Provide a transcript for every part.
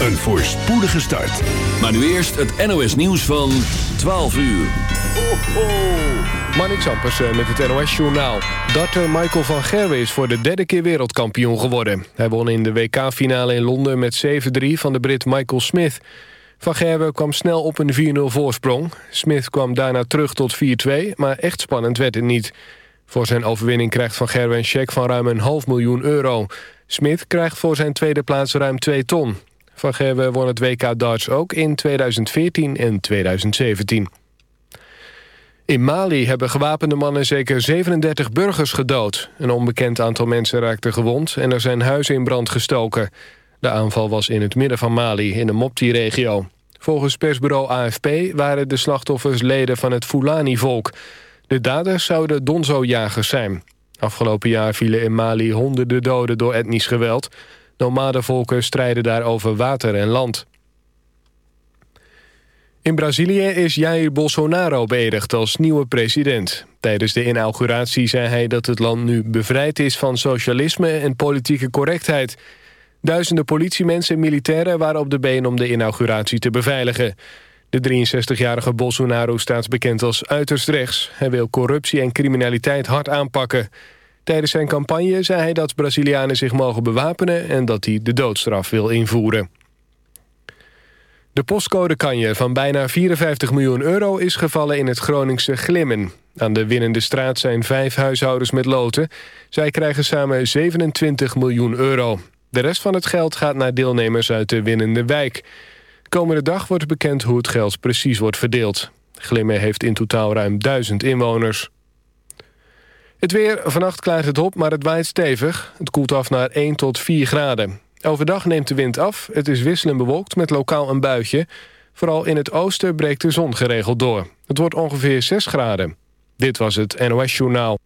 een voorspoedige start. Maar nu eerst het NOS nieuws van 12 uur. Ho, ho. Marnix Ampersen eh, met het NOS-journaal. Darter Michael van Gerwen is voor de derde keer wereldkampioen geworden. Hij won in de WK-finale in Londen met 7-3 van de Brit Michael Smith. Van Gerwen kwam snel op een 4-0 voorsprong. Smith kwam daarna terug tot 4-2, maar echt spannend werd het niet. Voor zijn overwinning krijgt Van Gerwen een cheque van ruim een half miljoen euro. Smith krijgt voor zijn tweede plaats ruim 2 ton. Van Gerwen won het WK darts ook in 2014 en 2017. In Mali hebben gewapende mannen zeker 37 burgers gedood. Een onbekend aantal mensen raakte gewond en er zijn huizen in brand gestoken. De aanval was in het midden van Mali, in de Mopti-regio. Volgens persbureau AFP waren de slachtoffers leden van het Fulani-volk. De daders zouden Donzo-jagers zijn. Afgelopen jaar vielen in Mali honderden doden door etnisch geweld. Nomadenvolken strijden daar over water en land. In Brazilië is Jair Bolsonaro beëdigd als nieuwe president. Tijdens de inauguratie zei hij dat het land nu bevrijd is van socialisme en politieke correctheid. Duizenden politiemensen en militairen waren op de been om de inauguratie te beveiligen. De 63-jarige Bolsonaro staat bekend als uiterst rechts. Hij wil corruptie en criminaliteit hard aanpakken. Tijdens zijn campagne zei hij dat Brazilianen zich mogen bewapenen... en dat hij de doodstraf wil invoeren. De postcode kanje van bijna 54 miljoen euro is gevallen in het Groningse Glimmen. Aan de winnende straat zijn vijf huishoudens met loten. Zij krijgen samen 27 miljoen euro. De rest van het geld gaat naar deelnemers uit de winnende wijk. Komende dag wordt bekend hoe het geld precies wordt verdeeld. Glimmen heeft in totaal ruim 1000 inwoners. Het weer, vannacht klaart het op, maar het waait stevig. Het koelt af naar 1 tot 4 graden. Overdag neemt de wind af. Het is wisselend bewolkt met lokaal een buitje. Vooral in het oosten breekt de zon geregeld door. Het wordt ongeveer 6 graden. Dit was het NOS Journaal.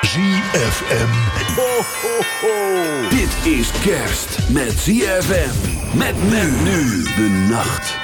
ZFM. Ho, ho, ho. Dit is kerst met ZFM. Met men nu de nacht.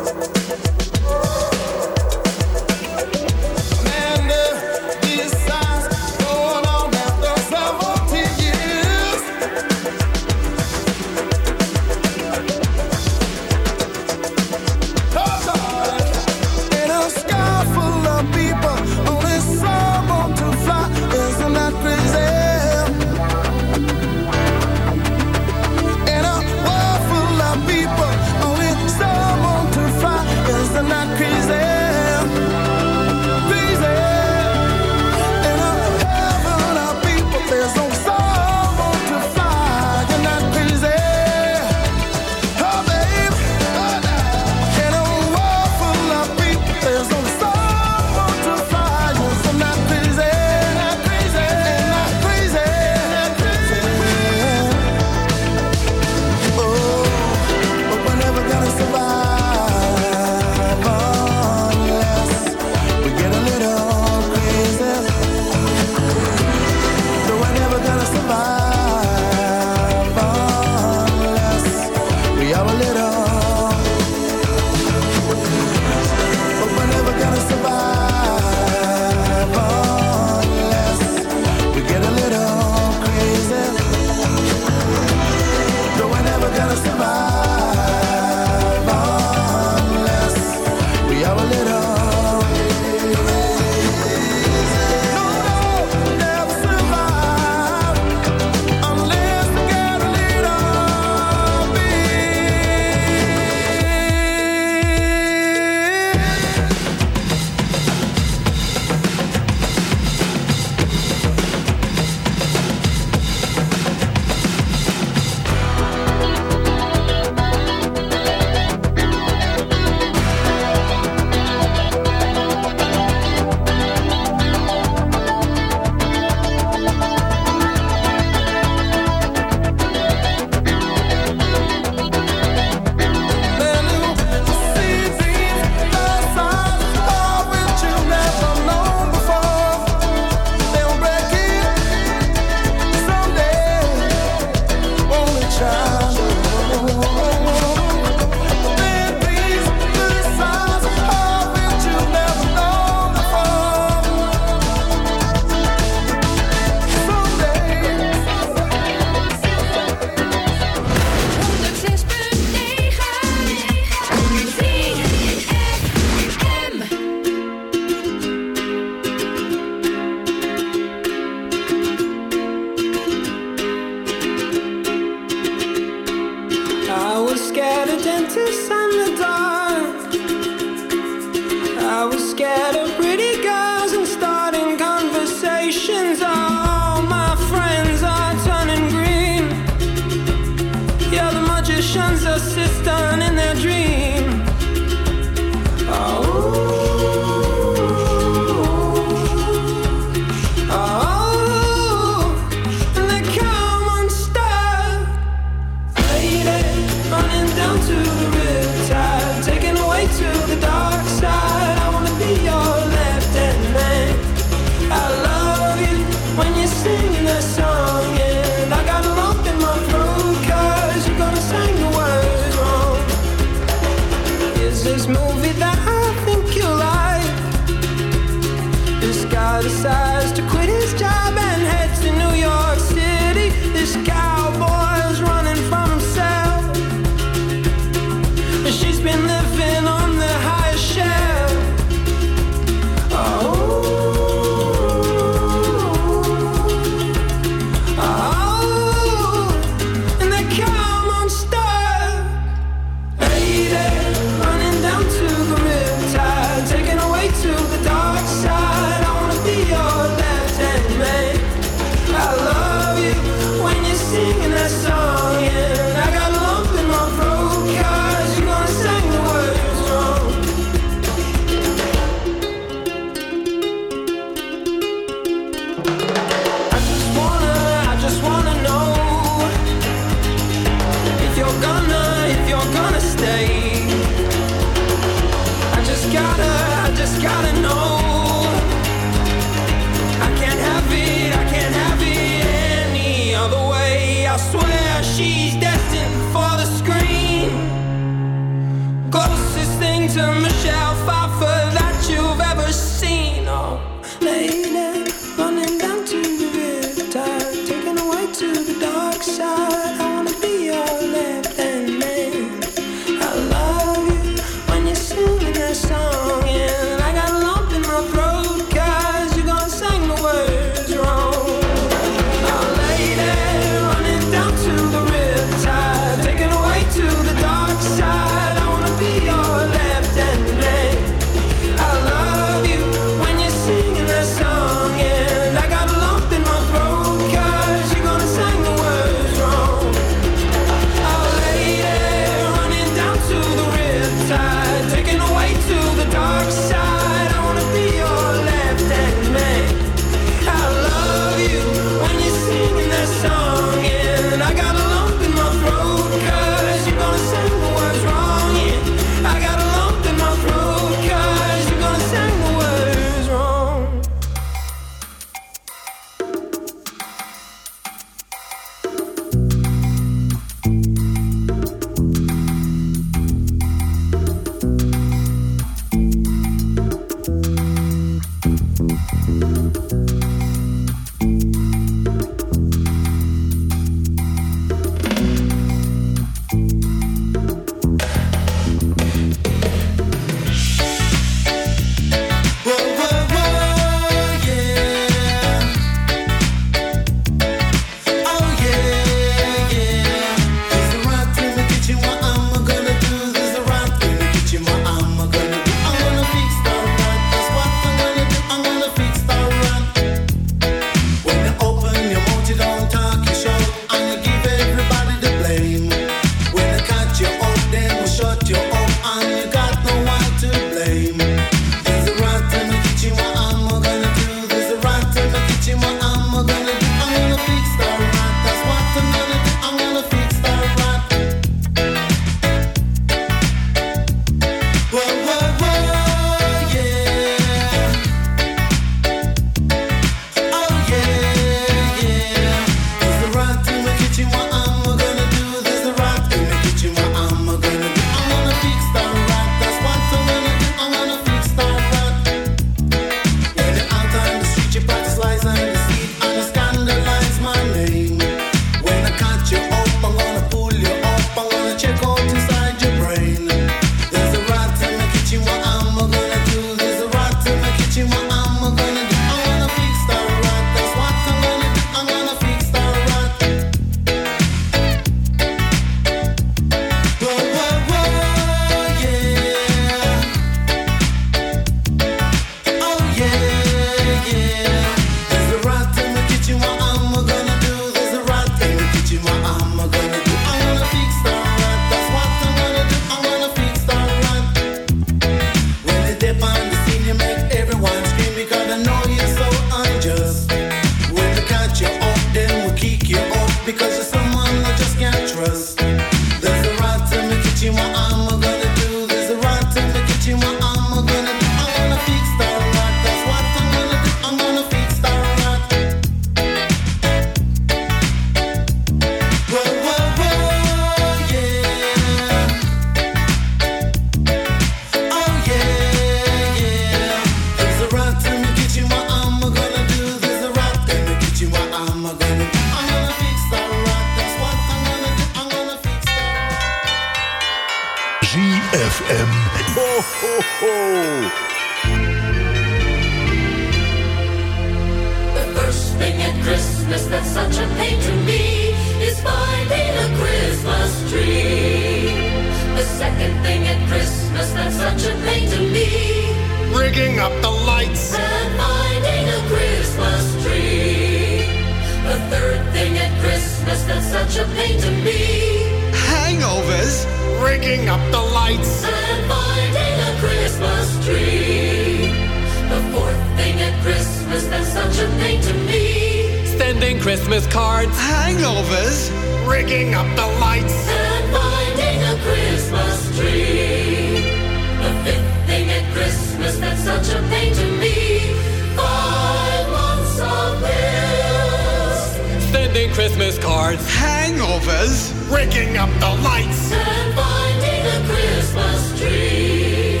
Christmas cards. Hangovers. Rigging up the lights. and finding a Christmas tree.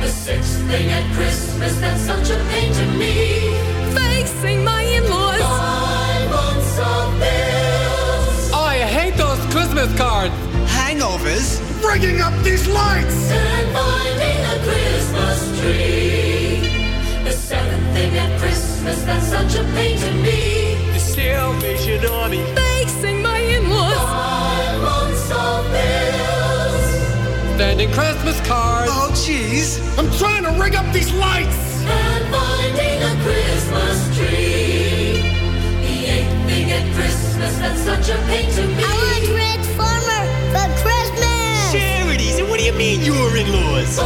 The sixth thing at Christmas that's such a pain to me. Facing my in-laws. Five months of bills Oh, I hate those Christmas cards. Hangovers. Rigging up these lights. and finding a Christmas tree. The seventh thing at Christmas that's such a pain to me. The Salvation Army. Facing my in-laws. Five months of bills Sending Christmas cards. Oh, jeez. I'm trying to rig up these lights. and finding a Christmas tree. The eighth thing at Christmas that's such a pain to me. I want Red Farmer for Christmas. Charities. And what do you mean you're in-laws?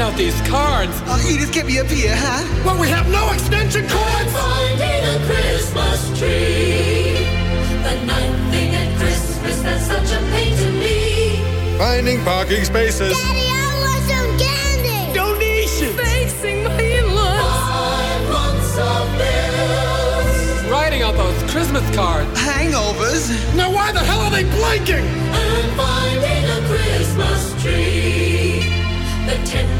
Making out these cards. Oh, Edith, get me up here, huh? Well, we have no extension and cords. finding a Christmas tree. The ninth thing at Christmas that's such a pain to me. Finding parking spaces. Daddy, I want some candy. Donation. Facing my in-laws. Five months of bills Writing out those Christmas cards. Hangovers. Now, why the hell are they blinking? and finding a Christmas tree. The tenth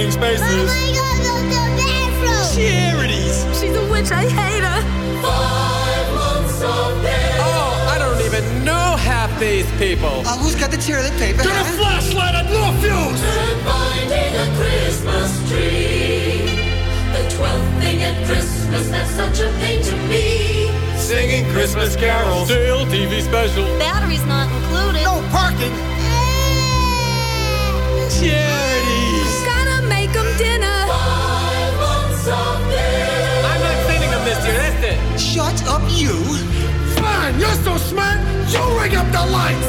No parking Oh spaces. my God, go to the bathroom. Charities. She's a witch. I hate her. Five months of bills Oh, I don't even know half these people. Uh, who's got the toilet paper? Get a flashlight and no fuse. and finding a Christmas tree. The twelfth thing at Christmas that's such a pain to me. Singing Christmas carols. Stale TV special. Battery's not included. No parking. Charities. Sending them this that's it. Shut up, you. Fine, you're so smart. You ring up the lights.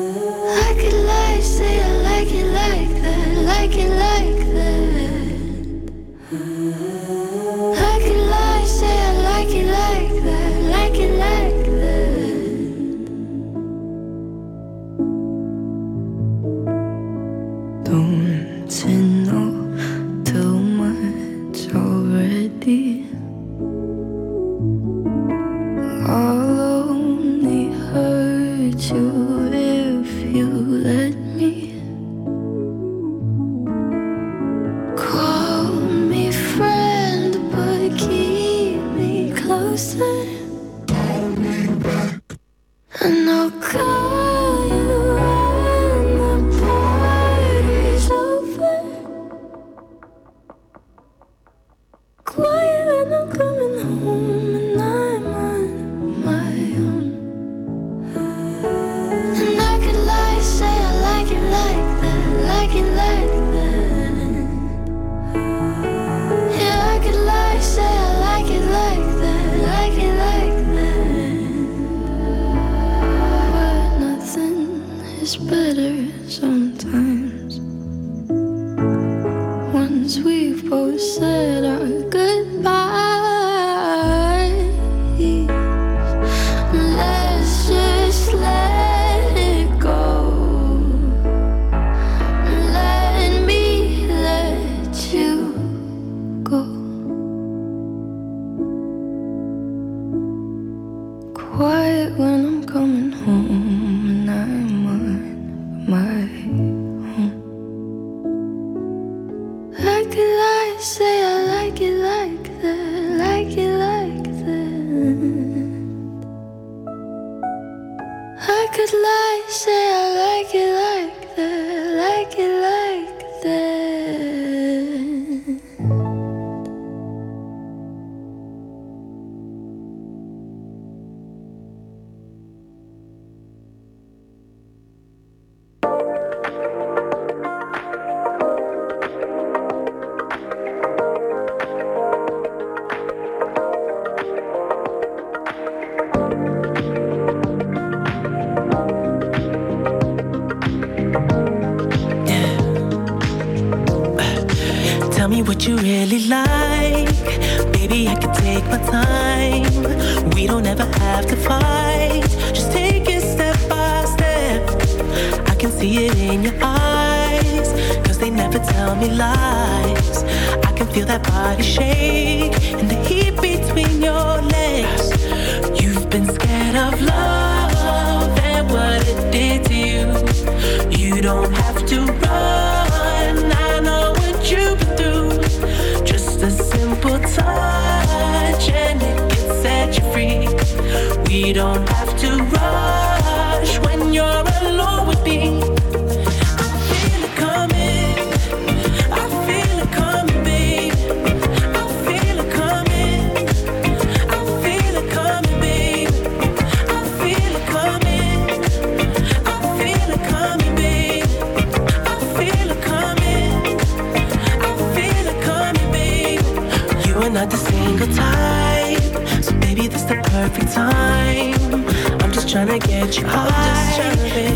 my time. So maybe this the perfect time. I'm just trying to get you I'm high.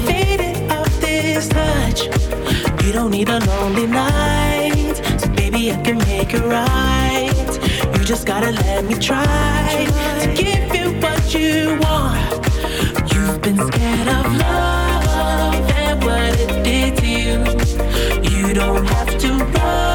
Faded off this touch. You don't need a lonely night. So baby, I can make it right. You just gotta let me try to give you what you want. You've been scared of love and what it did to you. You don't have to run.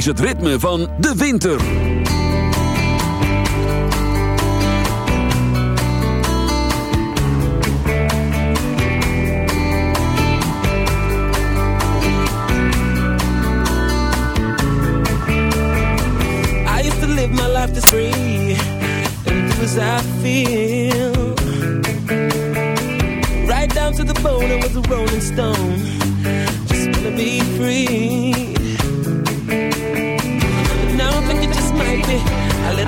is het ritme van de winter. I used to live my life this free and do as I feel. Right down to the bone, it was a rolling stone.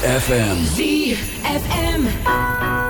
ZFM. ZFM.